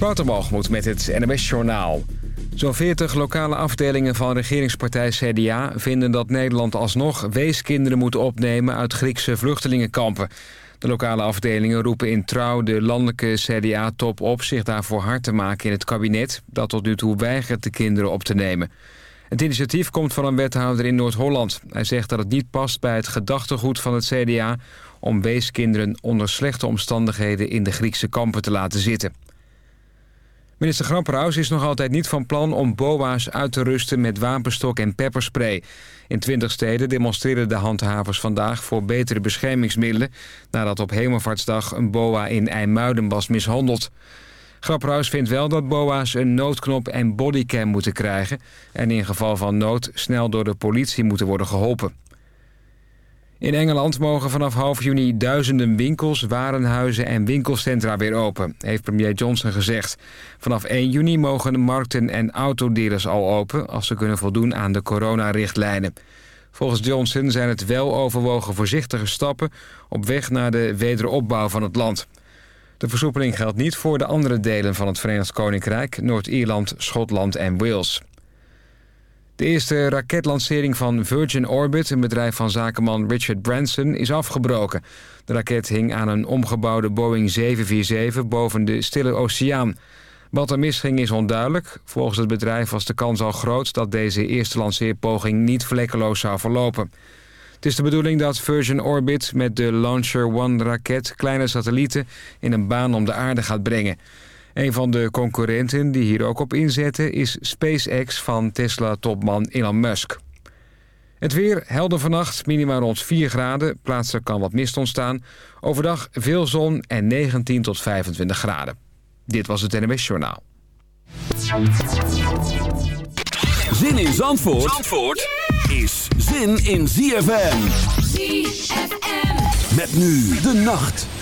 Waterbalgemoed met het NMS Journaal. Zo'n 40 lokale afdelingen van regeringspartij CDA vinden dat Nederland alsnog weeskinderen moet opnemen uit Griekse vluchtelingenkampen. De lokale afdelingen roepen in trouw de landelijke CDA-top op zich daarvoor hard te maken in het kabinet... dat tot nu toe weigert de kinderen op te nemen. Het initiatief komt van een wethouder in Noord-Holland. Hij zegt dat het niet past bij het gedachtegoed van het CDA... om weeskinderen onder slechte omstandigheden in de Griekse kampen te laten zitten. Minister Grapperhaus is nog altijd niet van plan om BOA's uit te rusten met wapenstok en pepperspray. In 20 steden demonstreerden de handhavers vandaag voor betere beschermingsmiddelen... nadat op Hemelvaartsdag een BOA in IJmuiden was mishandeld. Grapperhaus vindt wel dat BOA's een noodknop en bodycam moeten krijgen... en in geval van nood snel door de politie moeten worden geholpen. In Engeland mogen vanaf half juni duizenden winkels, warenhuizen en winkelcentra weer open, heeft premier Johnson gezegd. Vanaf 1 juni mogen de markten en autodealers al open als ze kunnen voldoen aan de coronarichtlijnen. Volgens Johnson zijn het wel overwogen voorzichtige stappen op weg naar de wederopbouw van het land. De versoepeling geldt niet voor de andere delen van het Verenigd Koninkrijk, Noord-Ierland, Schotland en Wales. De eerste raketlancering van Virgin Orbit, een bedrijf van zakenman Richard Branson, is afgebroken. De raket hing aan een omgebouwde Boeing 747 boven de Stille Oceaan. Wat er misging is onduidelijk. Volgens het bedrijf was de kans al groot dat deze eerste lanceerpoging niet vlekkeloos zou verlopen. Het is de bedoeling dat Virgin Orbit met de Launcher One-raket kleine satellieten in een baan om de aarde gaat brengen. Een van de concurrenten die hier ook op inzetten is SpaceX van Tesla-topman Elon Musk. Het weer helder vannacht, minimaal rond 4 graden. Plaatselijk kan wat mist ontstaan. Overdag veel zon en 19 tot 25 graden. Dit was het NWS Journaal. Zin in Zandvoort, Zandvoort is zin in ZFM. ZFM. Met nu de nacht.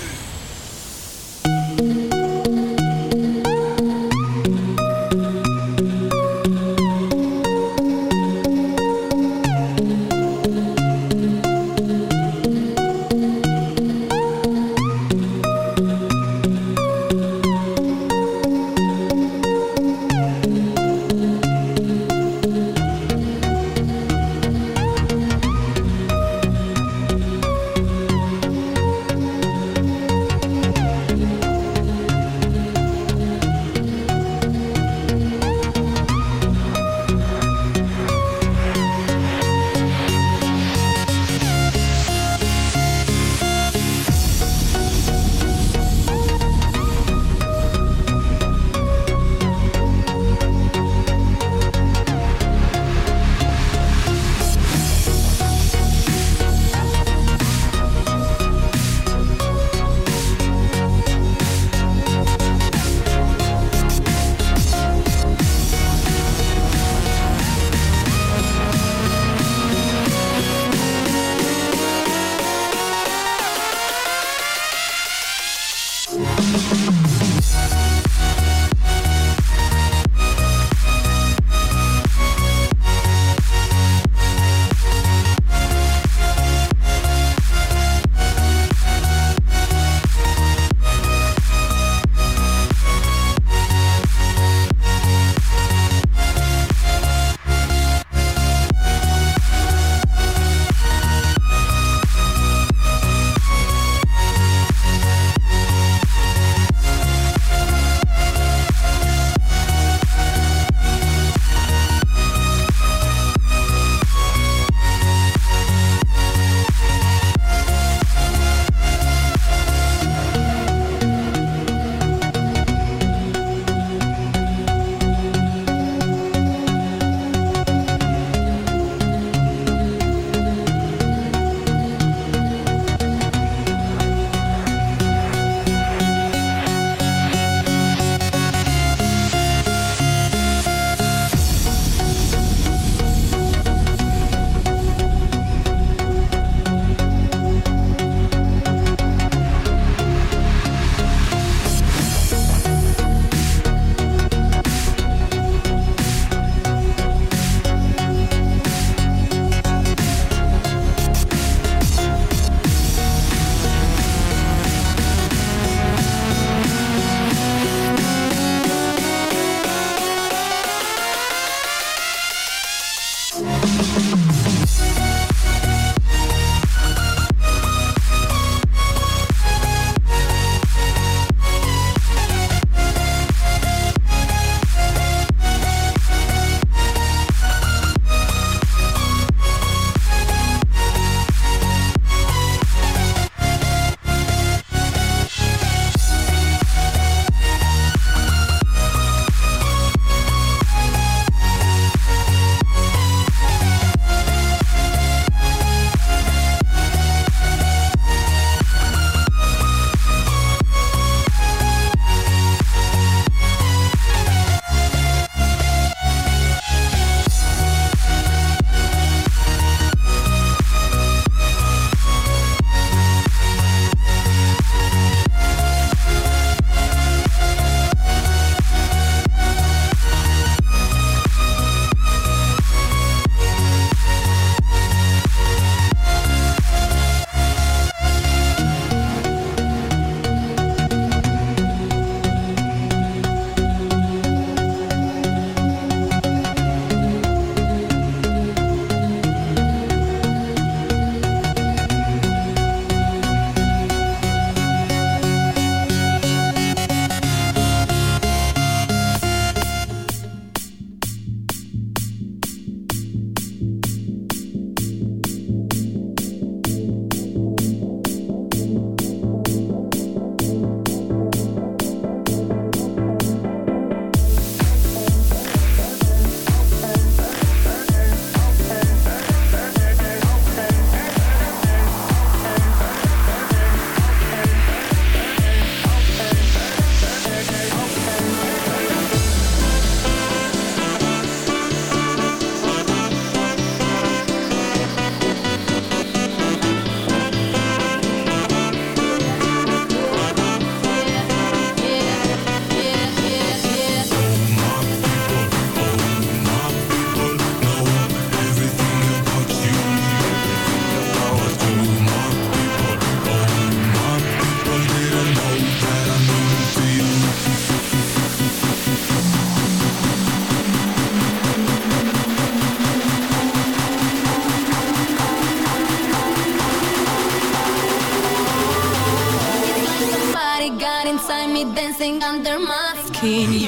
My skin.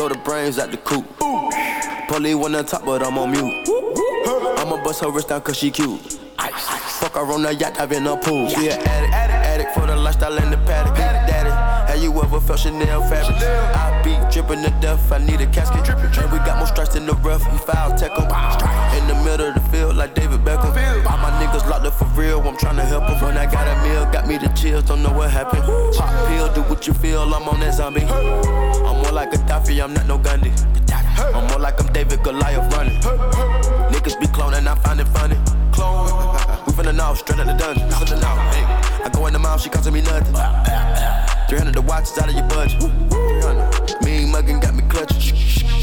Blow the brains out the coop. Polly one on top, but I'm on mute. I'ma bust her wrist down cause she cute. Fuck her on the yacht, I've been a pool. She an addict, addict, addict for the lifestyle in the paddock. Daddy, have you ever felt Chanel fabric? I be dripping to death, I need a casket. And we got more strikes in the rough, we foul tech em. In the middle of the field, like David Beckham. All my niggas locked up for real, I'm trying to help them. When I got a meal, got me the chills, don't know what happened. Pop pill, do what you feel, I'm on that zombie. Like Daffy, I'm not no Gundy. I'm more like I'm David Goliath running. Niggas be cloning, I find it funny. Clone. We finna know, straight out the dungeon. I go in the mouth, she costing me nothing. 300 the watch is out of your budget. 300. Mean muggin' got me clutching.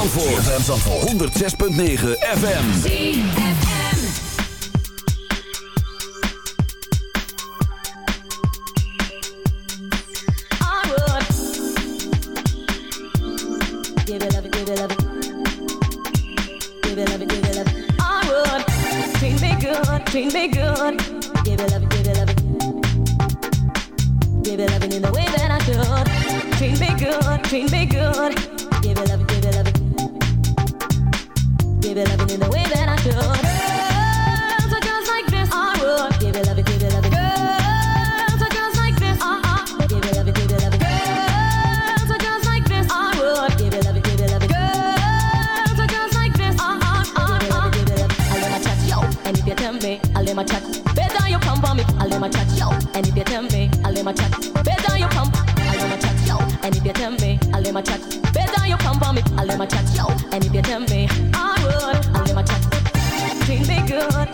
Zandvoort. ZFM Zandvoort. 106.9 FM. ZFM. I would. Give it up, give it up. Give it up, give it up. I would. Clean me good, clean me good. Give it up, give it up. Give it love it in the way that I should. Treat me good, treat me good. Give it up. baby, loving in the way that I should.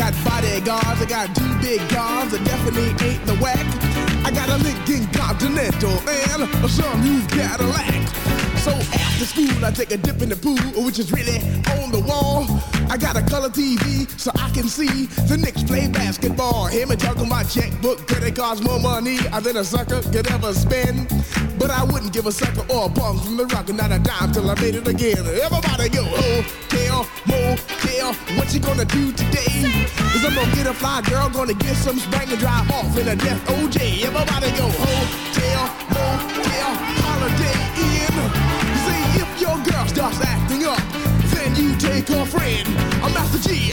I got bodyguards, I got two big guns, that definitely ain't the whack. I got a Lincoln Continental and a some new Cadillac. So after school, I take a dip in the pool, which is really on the wall. I got a color TV so I can see the Knicks play basketball. Him and talking my checkbook, credit cards more money than a sucker could ever spend. But I wouldn't give a sucker or a punk from the rock, and not a dime till I made it again. Everybody go, oh, hotel, motel, what you gonna do today? Cause I'm gonna get a fly girl, gonna get some spring and drive off in a death OJ. Everybody go, hotel, motel, Holiday Inn. See if your girl starts acting up, take her friend. I'm Master Gee,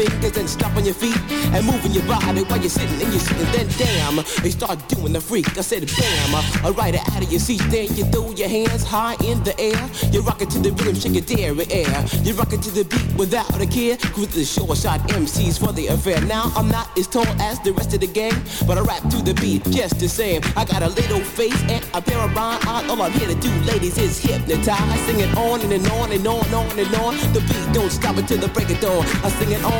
fingers and stomping your feet and moving your body while you're sitting and you're sitting. Then damn, they start doing the freak. I said bam, alright out of your seat. Then you throw your hands high in the air. You rock it to the rhythm, shake your dairy air. You rock it to the beat without a care. Cruise the short shot MCs for the affair. Now I'm not as tall as the rest of the gang, but I rap to the beat just the same. I got a little face and a pair of rhyme eyes. All I'm here to do, ladies, is hypnotize. Sing it on and, and on and on and on and on. The beat don't stop until the break of dawn. I sing it on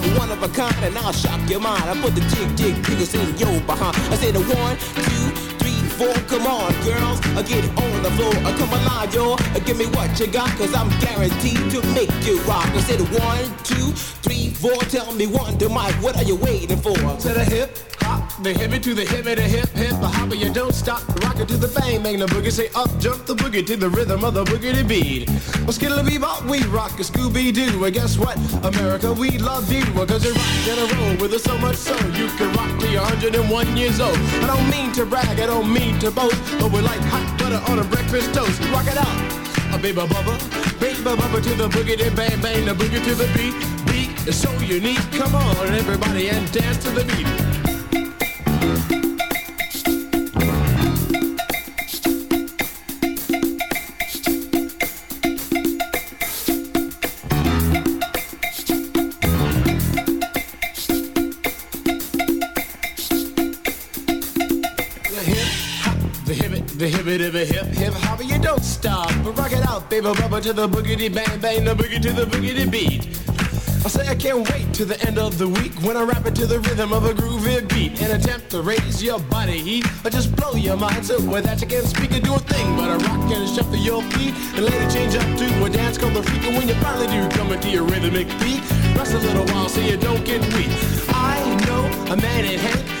one of a kind and I'll shock your mind. I put the jig, jig, jiggers in your behind. I say the one, two, three, four. Come on, girls, I get on the floor. I come alive, y'all. Uh, give me what you got, cause I'm guaranteed to make you rock. I said one, two, three, four. Tell me one, to Mike, what are you waiting for? To the hip, the hippie to the hippie, the hip, hip, the hopper. You don't stop, rock it to the bang, bang the boogie. Say up, jump the boogie to the rhythm of the boogie beat. Well, skittle bebop, we rock a Scooby Doo. And guess what? America, we love you. Cause you rock in a row with us so much so you can rock till you're 101 years old. I don't mean to brag, I don't mean to boast, but we're like hot butter on a breakfast toast. Rock it out. A baby bubba, baby bubba to the boogie, bang bang the boogie to the beat. Beat is so unique. Come on, everybody, and dance to the beat. It, the hip it, the hip hip hop, you don't stop. But rock it out, baby, bubba to the boogity bang bang, the boogie to the boogity beat. I say I can't wait to the end of the week when I rap it to the rhythm of a groovy beat and attempt to raise your body heat or just blow your mind so with that you can't speak or do a thing but a rock and shuffle your feet and later change up to a dance called the freak and when you finally do come into your rhythmic beat rest a little while so you don't get weak. I know a man in Hank,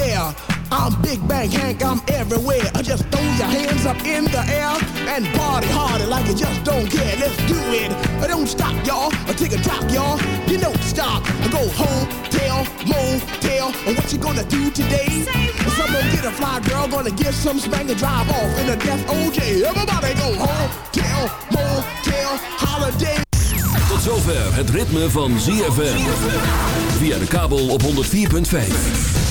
I'm Big Bang Hank, I'm everywhere. I just throw your hands up in the air and party harder like you just don't care. Let's do it. I don't stop, y'all. I take a drop, y'all. You don't stop. I go home, tell, motel. And what you gonna do today? Someone get a fly girl, gonna get some spank and drive off in a death OJ. Everybody go home, tell, motel, holiday. Tot zover het ritme van ZFM. Via de kabel op 104.5.